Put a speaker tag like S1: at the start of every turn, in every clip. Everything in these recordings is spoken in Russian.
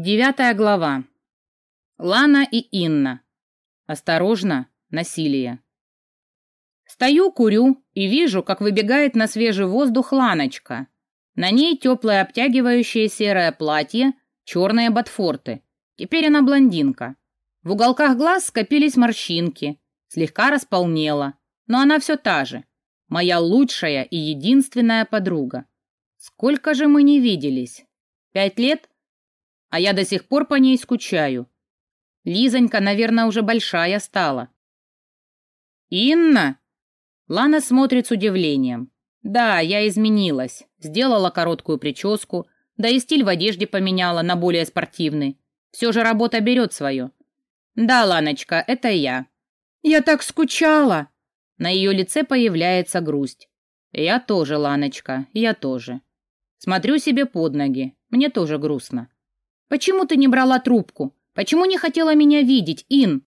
S1: Девятая глава. Лана и Инна. Осторожно, насилие. Стою, курю и вижу, как выбегает на свежий воздух Ланочка. На ней теплое обтягивающее серое платье, черные ботфорты. Теперь она блондинка. В уголках глаз скопились морщинки, слегка располнела, но она все та же. Моя лучшая и единственная подруга. Сколько же мы не виделись? Пять лет? А я до сих пор по ней скучаю. Лизонька, наверное, уже большая стала. Инна? Лана смотрит с удивлением. Да, я изменилась. Сделала короткую прическу, да и стиль в одежде поменяла на более спортивный. Все же работа берет свое. Да, Ланочка, это я. Я так скучала. На ее лице появляется грусть. Я тоже, Ланочка, я тоже. Смотрю себе под ноги. Мне тоже грустно. Почему ты не брала трубку? Почему не хотела меня видеть, Ин?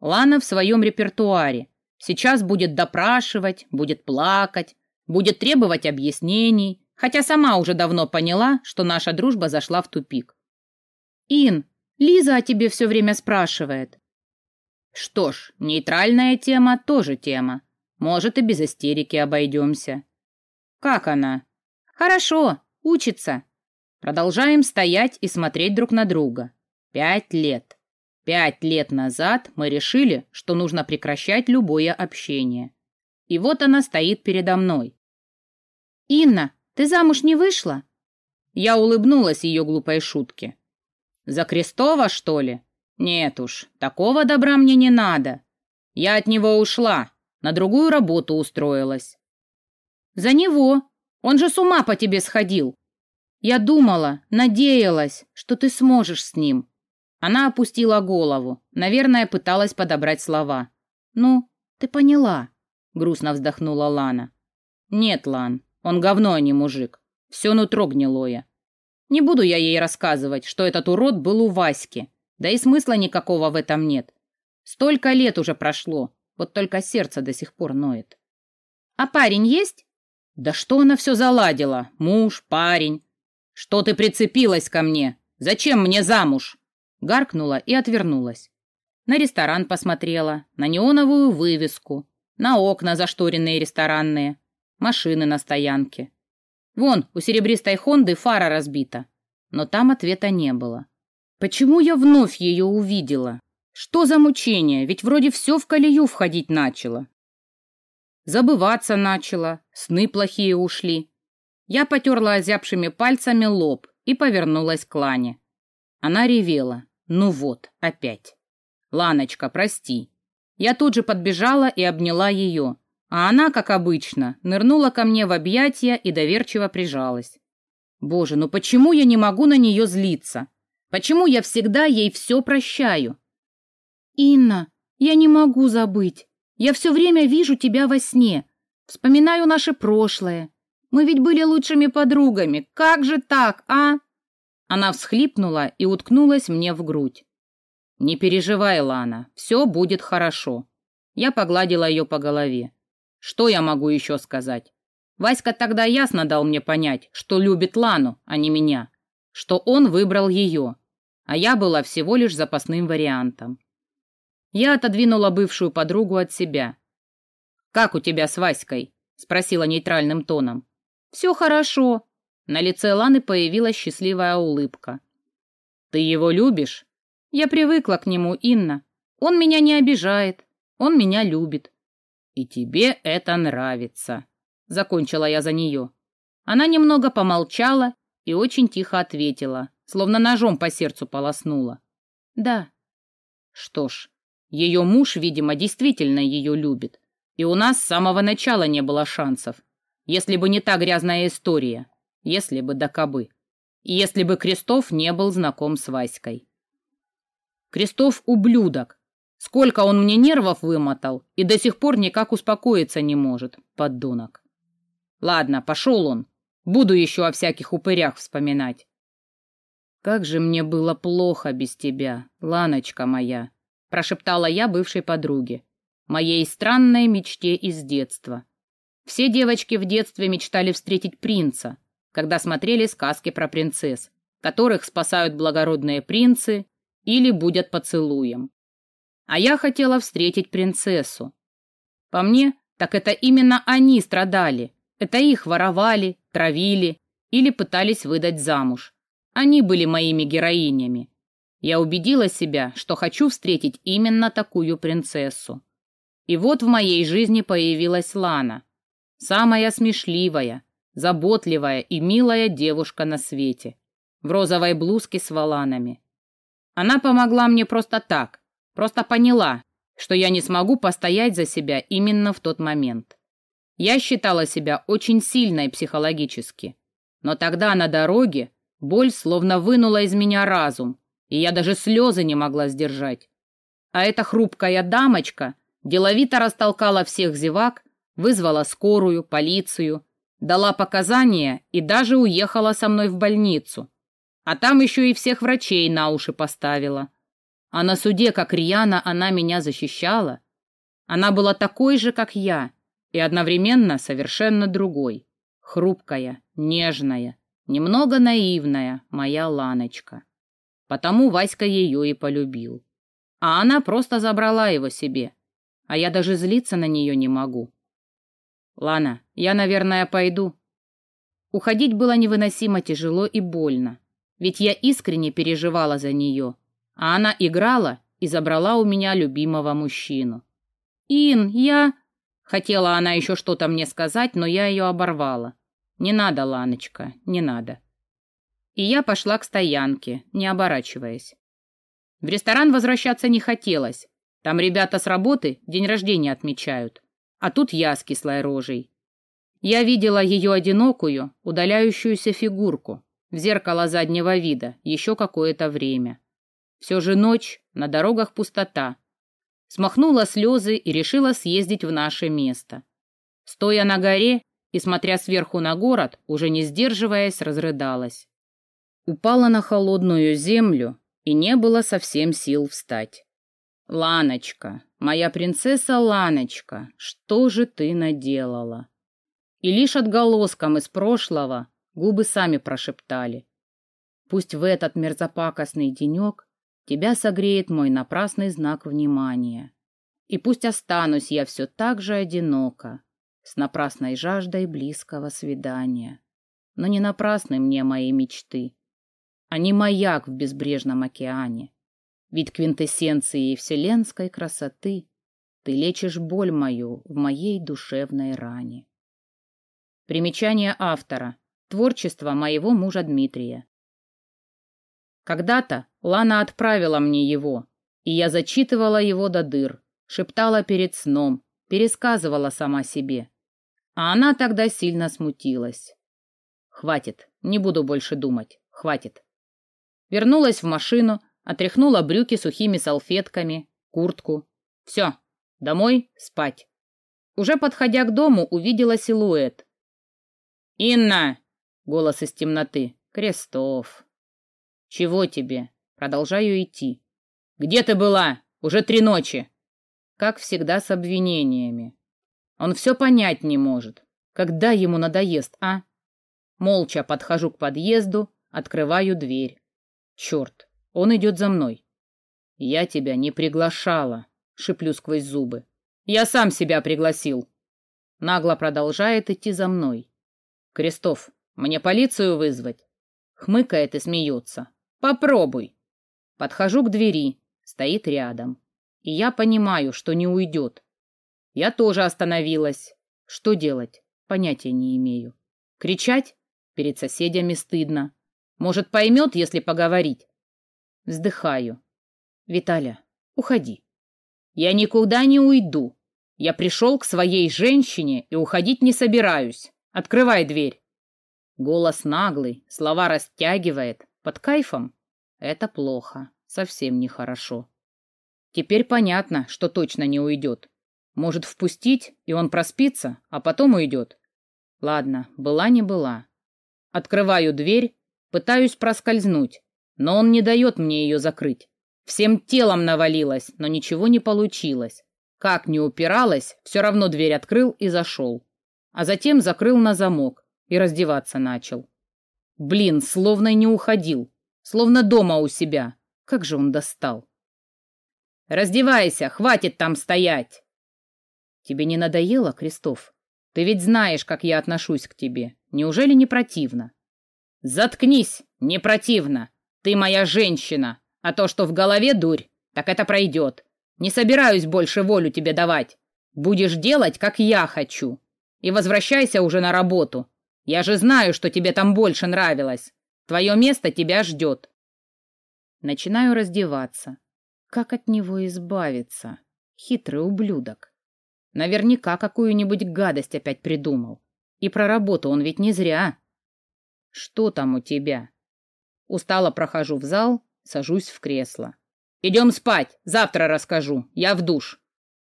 S1: Лана в своем репертуаре. Сейчас будет допрашивать, будет плакать, будет требовать объяснений, хотя сама уже давно поняла, что наша дружба зашла в тупик. Ин, Лиза о тебе все время спрашивает. Что ж, нейтральная тема тоже тема. Может, и без истерики обойдемся. Как она? Хорошо, учится. Продолжаем стоять и смотреть друг на друга. Пять лет. Пять лет назад мы решили, что нужно прекращать любое общение. И вот она стоит передо мной. «Инна, ты замуж не вышла?» Я улыбнулась ее глупой шутке. «За Крестова, что ли? Нет уж, такого добра мне не надо. Я от него ушла, на другую работу устроилась». «За него? Он же с ума по тебе сходил. Я думала, надеялась, что ты сможешь с ним. Она опустила голову, наверное, пыталась подобрать слова. Ну, ты поняла, грустно вздохнула Лана. Нет, Лан, он говно, а не мужик. Все нутро гнилое. Не буду я ей рассказывать, что этот урод был у Васьки. Да и смысла никакого в этом нет. Столько лет уже прошло, вот только сердце до сих пор ноет. А парень есть? Да что она все заладила? Муж, парень. «Что ты прицепилась ко мне? Зачем мне замуж?» Гаркнула и отвернулась. На ресторан посмотрела, на неоновую вывеску, на окна зашторенные ресторанные, машины на стоянке. Вон, у серебристой Хонды фара разбита. Но там ответа не было. Почему я вновь ее увидела? Что за мучение? Ведь вроде все в колею входить начало. Забываться начала, сны плохие ушли. Я потерла озябшими пальцами лоб и повернулась к Лане. Она ревела. Ну вот, опять. «Ланочка, прости». Я тут же подбежала и обняла ее, а она, как обычно, нырнула ко мне в объятия и доверчиво прижалась. Боже, ну почему я не могу на нее злиться? Почему я всегда ей все прощаю? Инна, я не могу забыть. Я все время вижу тебя во сне. Вспоминаю наше прошлое, мы ведь были лучшими подругами. Как же так, а?» Она всхлипнула и уткнулась мне в грудь. «Не переживай, Лана, все будет хорошо». Я погладила ее по голове. «Что я могу еще сказать? Васька тогда ясно дал мне понять, что любит Лану, а не меня, что он выбрал ее, а я была всего лишь запасным вариантом. Я отодвинула бывшую подругу от себя. «Как у тебя с Васькой?» — спросила нейтральным тоном. «Все хорошо». На лице Ланы появилась счастливая улыбка. «Ты его любишь?» «Я привыкла к нему, Инна. Он меня не обижает. Он меня любит». «И тебе это нравится», — закончила я за нее. Она немного помолчала и очень тихо ответила, словно ножом по сердцу полоснула. «Да». Что ж, ее муж, видимо, действительно ее любит, и у нас с самого начала не было шансов. Если бы не та грязная история. Если бы да кабы. И если бы Крестов не был знаком с Васькой. Крестов ублюдок. Сколько он мне нервов вымотал, и до сих пор никак успокоиться не может, поддунок. Ладно, пошел он. Буду еще о всяких упырях вспоминать. Как же мне было плохо без тебя, Ланочка моя, прошептала я бывшей подруге, моей странной мечте из детства. Все девочки в детстве мечтали встретить принца, когда смотрели сказки про принцесс. которых спасают благородные принцы или будут поцелуем. А я хотела встретить принцессу. По мне, так это именно они страдали. Это их воровали, травили или пытались выдать замуж. Они были моими героинями. Я убедила себя, что хочу встретить именно такую принцессу. И вот в моей жизни появилась Лана. Самая смешливая, заботливая и милая девушка на свете. В розовой блузке с воланами. Она помогла мне просто так, просто поняла, что я не смогу постоять за себя именно в тот момент. Я считала себя очень сильной психологически. Но тогда на дороге боль словно вынула из меня разум, и я даже слезы не могла сдержать. А эта хрупкая дамочка деловито растолкала всех зевак, вызвала скорую, полицию, дала показания и даже уехала со мной в больницу. А там еще и всех врачей на уши поставила. А на суде, как Рьяна, она меня защищала. Она была такой же, как я, и одновременно совершенно другой. Хрупкая, нежная, немного наивная моя Ланочка. Потому Васька ее и полюбил. А она просто забрала его себе. А я даже злиться на нее не могу. Лана, я, наверное, пойду. Уходить было невыносимо тяжело и больно. Ведь я искренне переживала за нее. А она играла и забрала у меня любимого мужчину. «Ин, я...» Хотела она еще что-то мне сказать, но я ее оборвала. «Не надо, Ланочка, не надо». И я пошла к стоянке, не оборачиваясь. В ресторан возвращаться не хотелось. Там ребята с работы день рождения отмечают. А тут я с кислой рожей. Я видела ее одинокую, удаляющуюся фигурку в зеркало заднего вида еще какое-то время. Все же ночь, на дорогах пустота, смахнула слезы и решила съездить в наше место. Стоя на горе и смотря сверху на город, уже не сдерживаясь, разрыдалась. Упала на холодную землю, и не было совсем сил встать. «Ланочка, моя принцесса Ланочка, что же ты наделала?» И лишь отголоском из прошлого губы сами прошептали. «Пусть в этот мерзопакостный денек Тебя согреет мой напрасный знак внимания. И пусть останусь я все так же одиноко, с напрасной жаждой близкого свидания. Но не напрасны мне мои мечты, не маяк в безбрежном океане. Ведь квинтэссенцией вселенской красоты ты лечишь боль мою в моей душевной ране. Примечание автора. Творчество моего мужа Дмитрия. Когда-то Лана отправила мне его, и я зачитывала его до дыр, шептала перед сном, пересказывала сама себе. А она тогда сильно смутилась. Хватит, не буду больше думать, хватит. Вернулась в машину, отряхнула брюки сухими салфетками, куртку. Все, домой, спать. Уже подходя к дому, увидела силуэт. «Инна!» — голос из темноты. «Крестов!» «Чего тебе?» Продолжаю идти. «Где ты была? Уже три ночи!» Как всегда с обвинениями. Он все понять не может. Когда ему надоест, а? Молча подхожу к подъезду, открываю дверь. Черт, он идет за мной. «Я тебя не приглашала», — шиплю сквозь зубы. «Я сам себя пригласил». Нагло продолжает идти за мной. «Крестов, мне полицию вызвать?» Хмыкает и смеется. Попробуй. Подхожу к двери, стоит рядом. И я понимаю, что не уйдет. Я тоже остановилась. Что делать? Понятия не имею. Кричать? Перед соседями стыдно. Может, поймет, если поговорить? Вздыхаю. Виталя, уходи. Я никуда не уйду. Я пришел к своей женщине и уходить не собираюсь. Открывай дверь. Голос наглый, слова растягивает, под кайфом? Это плохо, совсем нехорошо. Теперь понятно, что точно не уйдет. Может впустить, и он проспится, а потом уйдет. Ладно, была не была. Открываю дверь, пытаюсь проскользнуть, но он не дает мне ее закрыть. Всем телом навалилась, но ничего не получилось. Как не упиралась, все равно дверь открыл и зашел. А затем закрыл на замок и раздеваться начал. Блин, словно не уходил. словно дома у себя. Как же он достал. «Раздевайся, хватит там стоять!» «Тебе не надоело, Крестов? Ты ведь знаешь, как я отношусь к тебе. Неужели не противно?» «Заткнись, не противно! Ты моя женщина, а то, что в голове дурь, так это пройдет. Не собираюсь больше волю тебе давать. Будешь делать, как я хочу. И возвращайся уже на работу. Я же знаю, что тебе там больше нравилось. Твое место тебя ждет. Начинаю раздеваться. Как от него избавиться? Хитрый ублюдок. Наверняка какую-нибудь гадость опять придумал. И про работу он ведь не зря. Что там у тебя? Устало прохожу в зал, сажусь в кресло. Идем спать, завтра расскажу, я в душ.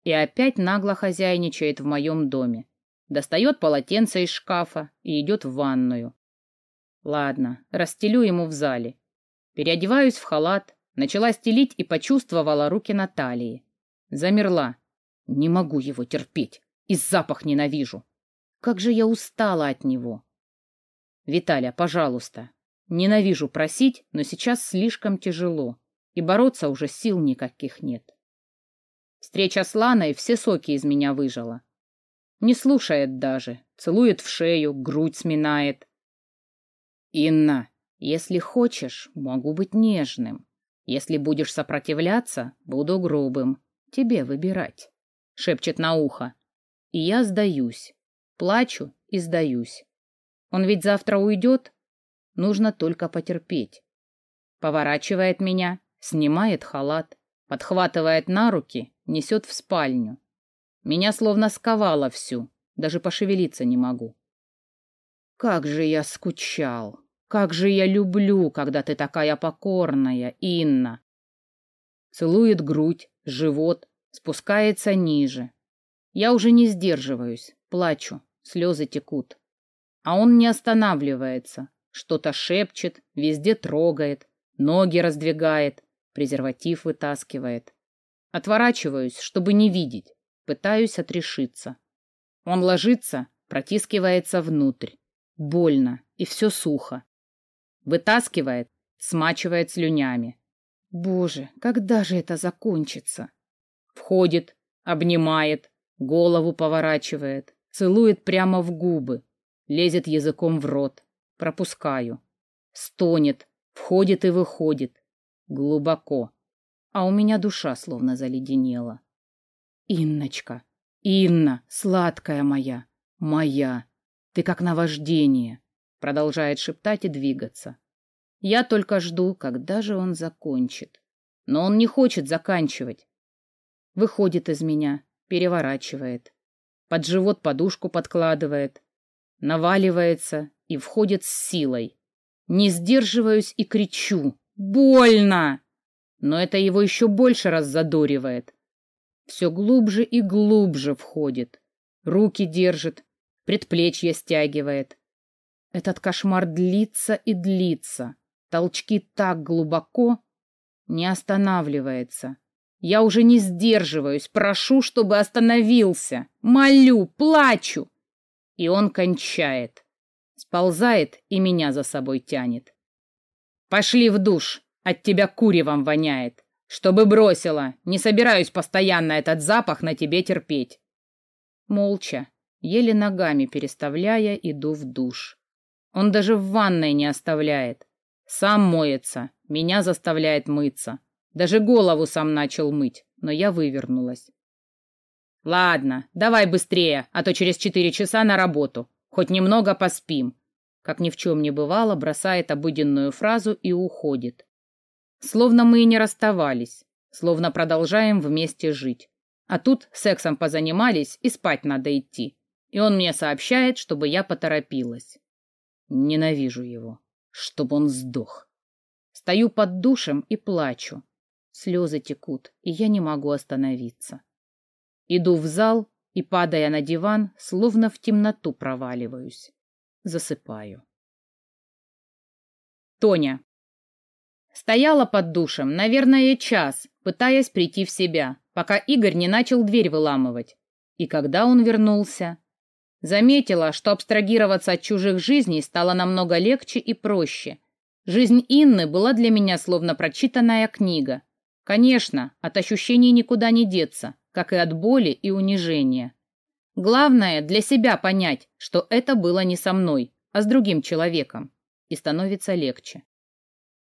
S1: И опять нагло хозяйничает в моем доме достает полотенце из шкафа и идет в ванную. Ладно, расстелю ему в зале. Переодеваюсь в халат, начала стелить и почувствовала руки Натальи. Замерла. Не могу его терпеть. И запах ненавижу. Как же я устала от него. Виталя, пожалуйста. Ненавижу просить, но сейчас слишком тяжело. И бороться уже сил никаких нет. Встреча с Ланой все соки из меня выжила. Не слушает даже, целует в шею, грудь сминает. «Инна, если хочешь, могу быть нежным. Если будешь сопротивляться, буду грубым. Тебе выбирать», — шепчет на ухо. И я сдаюсь. Плачу и сдаюсь. Он ведь завтра уйдет. Нужно только потерпеть. Поворачивает меня, снимает халат, подхватывает на руки, несет в спальню. Меня словно сковало всю, даже пошевелиться не могу. Как же я скучал, как же я люблю, когда ты такая покорная, Инна. Целует грудь, живот, спускается ниже. Я уже не сдерживаюсь, плачу, слезы текут. А он не останавливается, что-то шепчет, везде трогает, ноги раздвигает, презерватив вытаскивает. Отворачиваюсь, чтобы не видеть. Пытаюсь отрешиться. Он ложится, протискивается внутрь. Больно, и все сухо. Вытаскивает, смачивает слюнями. Боже, когда же это закончится? Входит, обнимает, голову поворачивает, целует прямо в губы, лезет языком в рот. Пропускаю. Стонет, входит и выходит. Глубоко. А у меня душа словно заледенела. Инночка, Инна, сладкая моя, моя, ты как наваждение, продолжает шептать и двигаться. Я только жду, когда же он закончит. Но он не хочет заканчивать. Выходит из меня, переворачивает. Под живот подушку подкладывает. Наваливается и входит с силой. Не сдерживаюсь и кричу. Больно! Но это его еще больше раззадоривает все глубже и глубже входит. Руки держит, предплечье стягивает. Этот кошмар длится и длится. Толчки так глубоко, не останавливается. Я уже не сдерживаюсь, прошу, чтобы остановился. Молю, плачу. И он кончает. Сползает и меня за собой тянет. Пошли в душ, от тебя куревом воняет. Чтобы бросила. Не собираюсь постоянно этот запах на тебе терпеть. Молча, еле ногами переставляя, иду в душ. Он даже в ванной не оставляет. Сам моется, меня заставляет мыться. Даже голову сам начал мыть, но я вывернулась. Ладно, давай быстрее, а то через четыре часа на работу. Хоть немного поспим. Как ни в чем не бывало, бросает обыденную фразу и уходит. Словно мы и не расставались, словно продолжаем вместе жить. А тут сексом позанимались и спать надо идти. И он мне сообщает, чтобы я поторопилась. Ненавижу его, чтобы он сдох. Стою под душем и плачу. Слезы текут, и я не могу остановиться. Иду в зал и, падая на диван, словно в темноту проваливаюсь. Засыпаю. Тоня. Стояла под душем, наверное, час, пытаясь прийти в себя, пока Игорь не начал дверь выламывать. И когда он вернулся, заметила, что абстрагироваться от чужих жизней стало намного легче и проще. Жизнь Инны была для меня словно прочитанная книга. Конечно, от ощущений никуда не деться, как и от боли и унижения. Главное для себя понять, что это было не со мной, а с другим человеком, и становится легче.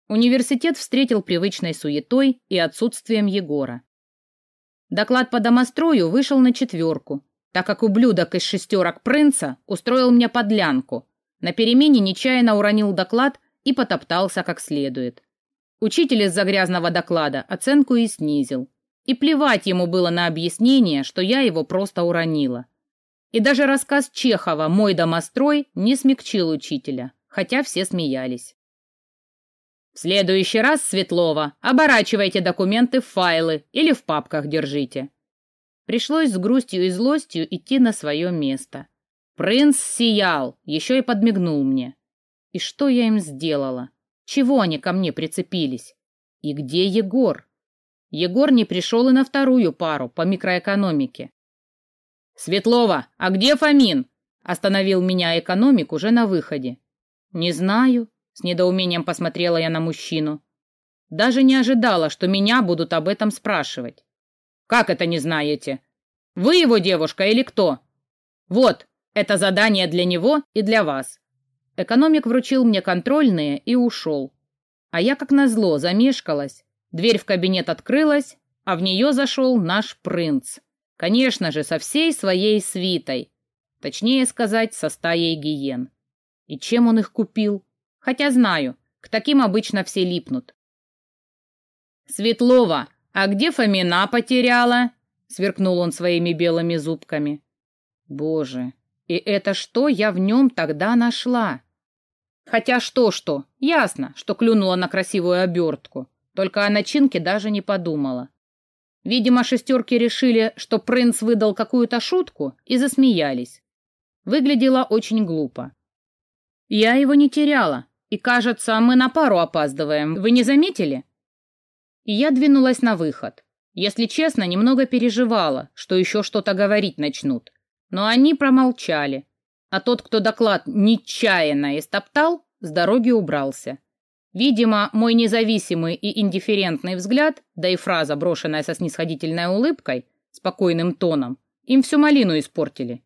S1: Университет встретил привычной суетой и отсутствием Егора. Доклад по домострою вышел на четверку, так как ублюдок из шестерок принца устроил мне подлянку. На перемене нечаянно уронил доклад и потоптался как следует. Учитель из-за грязного доклада оценку и снизил. И плевать ему было на объяснение, что я его просто уронила. И даже рассказ Чехова «Мой домострой» не смягчил учителя, хотя все смеялись. В следующий раз, Светлова, оборачивайте документы в файлы или в папках держите. Пришлось с грустью и злостью идти на свое место. Принц сиял, еще и подмигнул мне. И что я им сделала? Чего они ко мне прицепились? И где Егор? Егор не пришел и на вторую пару по микроэкономике. «Светлова, а где Фомин?» Остановил меня экономик уже на выходе. «Не знаю», с недоумением посмотрела я на мужчину. Даже не ожидала, что меня будут об этом спрашивать. Как это не знаете? Вы его девушка или кто? Вот, это задание для него и для вас. Экономик вручил мне контрольные и ушел. А я, как назло, замешкалась. Дверь в кабинет открылась, а в нее зашел наш принц. Конечно же, со всей своей свитой. Точнее сказать, со стаей гиен. И чем он их купил? Хотя знаю, к таким обычно все липнут. «Светлова, а где Фомина потеряла?» — сверкнул он своими белыми зубками. «Боже, и это что я в нем тогда нашла?» Хотя что-что, ясно, что клюнула на красивую обертку, только о начинке даже не подумала. Видимо, шестерки решили, что принц выдал какую-то шутку, и засмеялись. Выглядело очень глупо. Я его не теряла, и, кажется, мы на пару опаздываем. Вы не заметили? И я двинулась на выход. Если честно, немного переживала, что еще что-то говорить начнут. Но они промолчали. А тот, кто доклад нечаянно истоптал, с дороги убрался. Видимо, мой независимый и индифферентный взгляд, да и фраза, брошенная со снисходительной улыбкой, спокойным тоном, им всю малину испортили.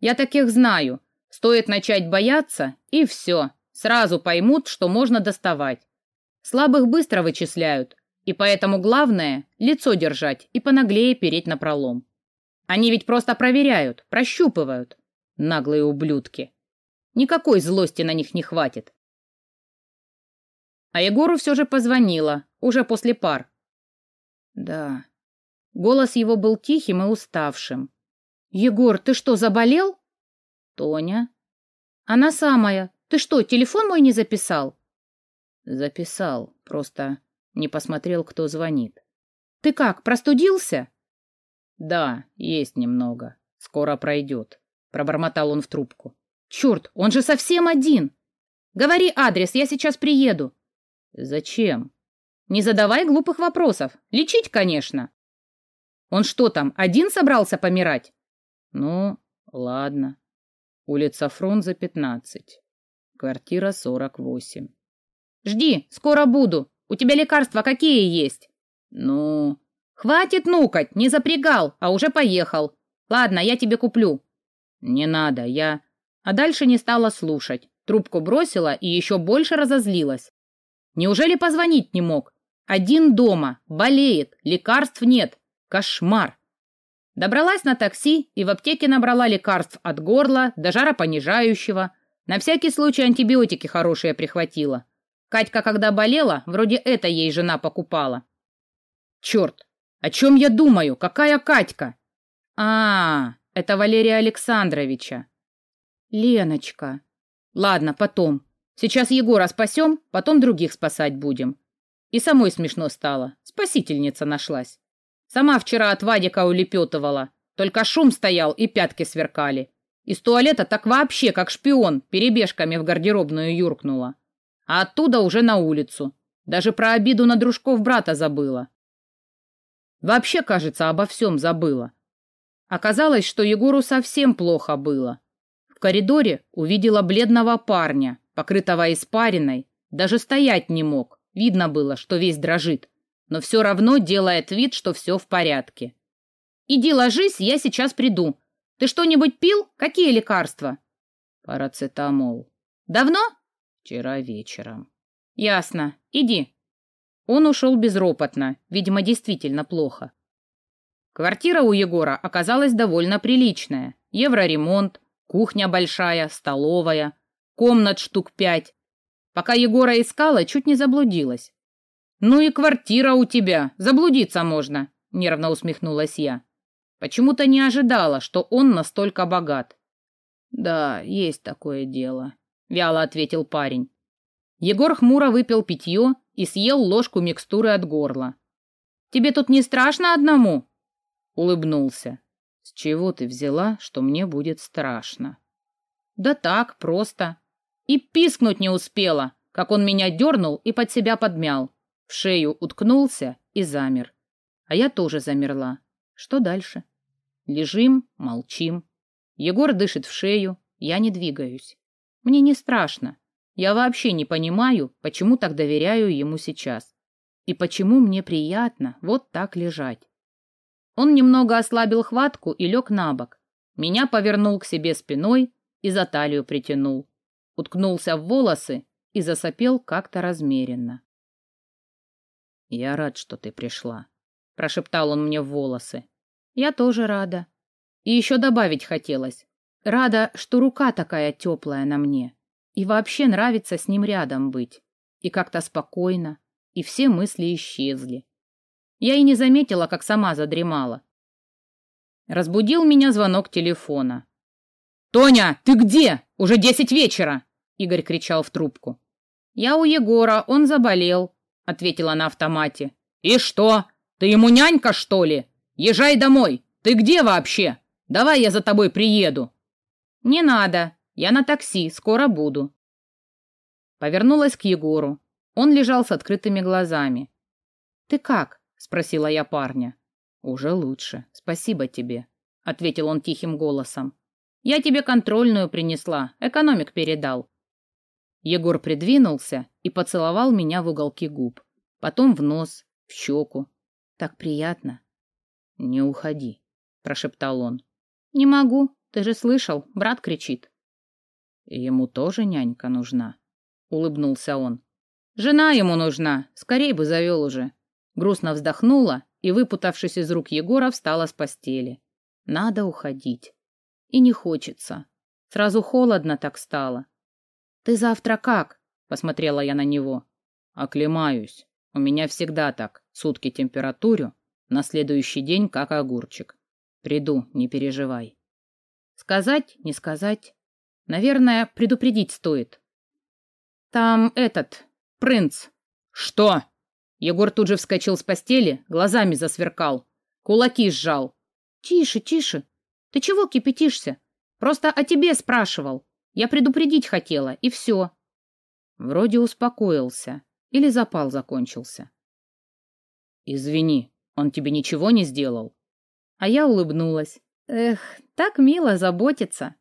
S1: Я таких знаю. Стоит начать бояться, и все. Сразу поймут, что можно доставать. Слабых быстро вычисляют, и поэтому главное — лицо держать и понаглее переть на пролом. Они ведь просто проверяют, прощупывают. Наглые ублюдки. Никакой злости на них не хватит. А Егору все же позвонила, уже после пар. Да. Голос его был тихим и уставшим. «Егор, ты что, заболел?» «Тоня?» «Она самая. Ты что, телефон мой не записал? Записал, просто не посмотрел, кто звонит. Ты как, простудился? Да, есть немного. Скоро пройдет. Пробормотал он в трубку. Черт, он же совсем один. Говори адрес, я сейчас приеду. Зачем? Не задавай глупых вопросов. Лечить, конечно. Он что там, один собрался помирать? Ну, ладно. Улица Фрунзе, 15. Квартира 48. «Жди, скоро буду. У тебя лекарства какие есть?» «Ну...» «Хватит нукать, не запрягал, а уже поехал. Ладно, я тебе куплю». «Не надо, я...» А дальше не стала слушать. Трубку бросила и еще больше разозлилась. Неужели позвонить не мог? Один дома, болеет, лекарств нет. Кошмар. Добралась на такси и в аптеке набрала лекарств от горла до жаропонижающего, на всякий случай антибиотики хорошие прихватила. Катька, когда болела, вроде это ей жена покупала. Черт, о чем я думаю? Какая Катька? А, это Валерия Александровича. Леночка. Ладно, потом. Сейчас Егора спасем, потом других спасать будем. И самой смешно стало. Спасительница нашлась. Сама вчера от Вадика улепетывала. Только шум стоял и пятки сверкали. Из туалета так вообще, как шпион, перебежками в гардеробную юркнула. А оттуда уже на улицу. Даже про обиду на дружков брата забыла. Вообще, кажется, обо всем забыла. Оказалось, что Егору совсем плохо было. В коридоре увидела бледного парня, покрытого испариной, Даже стоять не мог. Видно было, что весь дрожит. Но все равно делает вид, что все в порядке. «Иди ложись, я сейчас приду. Ты что-нибудь пил? Какие лекарства?»
S2: «Парацетамол».
S1: «Давно?»
S2: «Вчера вечером».
S1: «Ясно. Иди». Он ушел безропотно, видимо, действительно плохо. Квартира у Егора оказалась довольно приличная. Евроремонт, кухня большая, столовая, комнат штук пять. Пока Егора искала, чуть не заблудилась. «Ну и квартира у тебя, заблудиться можно», — нервно усмехнулась я. Почему-то не ожидала, что он настолько богат.
S2: «Да, есть такое дело», —
S1: вяло ответил парень. Егор хмуро выпил питье и съел ложку микстуры от горла. «Тебе тут не страшно одному?» Улыбнулся.
S2: «С чего ты взяла, что мне будет страшно?»
S1: «Да так, просто. И пискнуть не успела, как он меня дернул и под себя подмял. В шею уткнулся и замер. А я тоже замерла. Что дальше? Лежим, молчим. Егор дышит в шею, я не двигаюсь. Мне не страшно. Я вообще не понимаю, почему так доверяю ему сейчас. И почему мне приятно вот так лежать. Он немного ослабил хватку и лег на бок. Меня повернул к себе спиной и за талию притянул. Уткнулся в волосы и засопел как-то размеренно.
S2: «Я рад, что ты пришла», —
S1: прошептал он мне в волосы. «Я тоже рада. И еще добавить хотелось. Рада, что рука такая теплая на мне. И вообще нравится с ним рядом быть. И как-то спокойно. И все мысли исчезли. Я и не заметила, как сама задремала. Разбудил меня звонок телефона. «Тоня, ты где? Уже десять вечера!» Игорь кричал в трубку. «Я у Егора, он заболел», — ответила на автомате. «И что? Ты ему нянька, что ли? Езжай домой. Ты где вообще? Давай я за тобой приеду». «Не надо. Я на такси. Скоро буду». Повернулась к Егору. Он лежал с открытыми глазами. «Ты как?» — спросила я парня. «Уже лучше. Спасибо тебе», — ответил он тихим голосом. «Я тебе контрольную принесла. Экономик передал». Егор придвинулся и поцеловал меня в уголки губ. Потом в нос, в щеку. Так приятно. «Не уходи», — прошептал он. «Не могу. Ты же слышал, брат кричит».
S2: «Ему тоже нянька нужна», — улыбнулся он.
S1: «Жена ему нужна. Скорей бы завел уже». Грустно вздохнула и, выпутавшись из рук Егора, встала с постели. «Надо уходить. И не хочется. Сразу холодно так стало. «Ты завтра как?» — посмотрела я на него.
S2: «Оклемаюсь. У меня всегда так. Сутки температурю, на следующий день как огурчик. Приду, не переживай».
S1: «Сказать, не сказать. Наверное, предупредить стоит». «Там этот, принц». «Что?» Егор тут же вскочил с постели, глазами засверкал. Кулаки сжал. «Тише, тише. Ты чего кипятишься? Просто о тебе спрашивал. Я предупредить хотела, и все. Вроде успокоился. Или запал закончился.
S2: Извини, он тебе ничего не сделал?
S1: А я улыбнулась. Эх, так мило заботиться.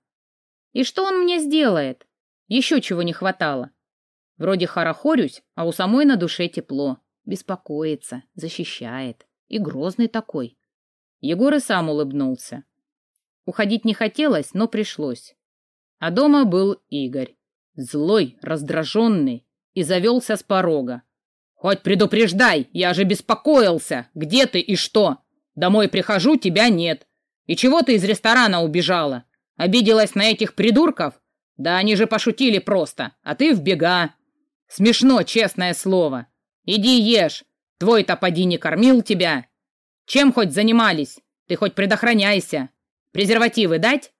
S1: И что он мне сделает? Еще чего не хватало. Вроде хорохорюсь, а у самой на душе тепло. Беспокоится, защищает. И грозный такой. Егор и сам улыбнулся. Уходить не хотелось, но пришлось. А дома был Игорь. Злой, раздраженный, и завелся с порога. «Хоть предупреждай, я же беспокоился. Где ты и что? Домой прихожу, тебя нет. И чего ты из ресторана убежала? Обиделась на этих придурков? Да они же пошутили просто, а ты в бега. Смешно, честное слово. Иди ешь. Твой-то поди не кормил тебя. Чем хоть занимались? Ты хоть предохраняйся. Презервативы дать?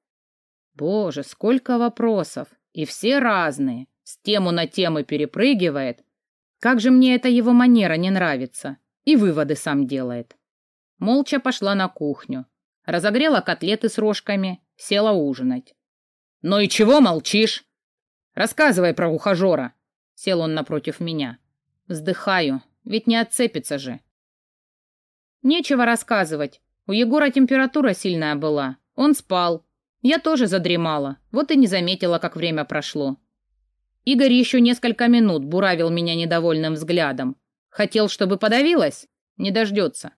S1: Боже, сколько вопросов! И все разные. С тему на тему перепрыгивает. Как же мне эта его манера не нравится. И выводы сам делает. Молча пошла на кухню. Разогрела котлеты с рожками, села ужинать. «Ну и чего молчишь?» «Рассказывай про ухажера!» Сел он напротив меня. Вздыхаю, ведь не отцепится же. Нечего рассказывать. У Егора температура сильная была. Он спал, я тоже задремала, вот и не заметила, как время прошло. Игорь еще несколько минут буравил меня недовольным взглядом. Хотел, чтобы подавилась? Не дождется.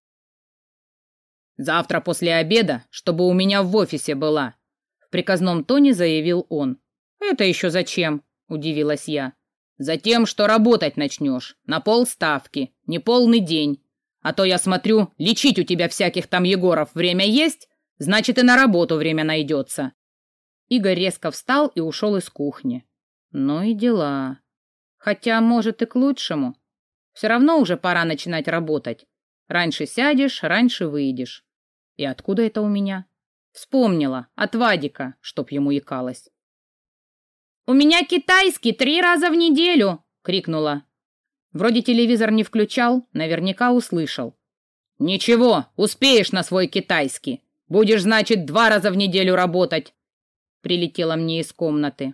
S2: «Завтра после обеда, чтобы у меня в офисе была», — в приказном тоне заявил он.
S1: «Это еще зачем?» — удивилась я.
S2: «Затем, что работать начнешь. На полставки, не полный день. А то я смотрю, лечить у тебя всяких там Егоров время есть, значит и на работу время найдется».
S1: Игорь резко встал и ушел из кухни. Ну и дела. Хотя, может, и к лучшему. Все равно уже пора начинать работать. Раньше сядешь, раньше выйдешь. И откуда это у меня? Вспомнила, от Вадика, чтоб ему икалось. «У меня китайский три раза в неделю!» — крикнула. Вроде телевизор не включал, наверняка услышал.
S2: «Ничего, успеешь на свой китайский. Будешь, значит, два раза в неделю работать!» Прилетело мне из комнаты.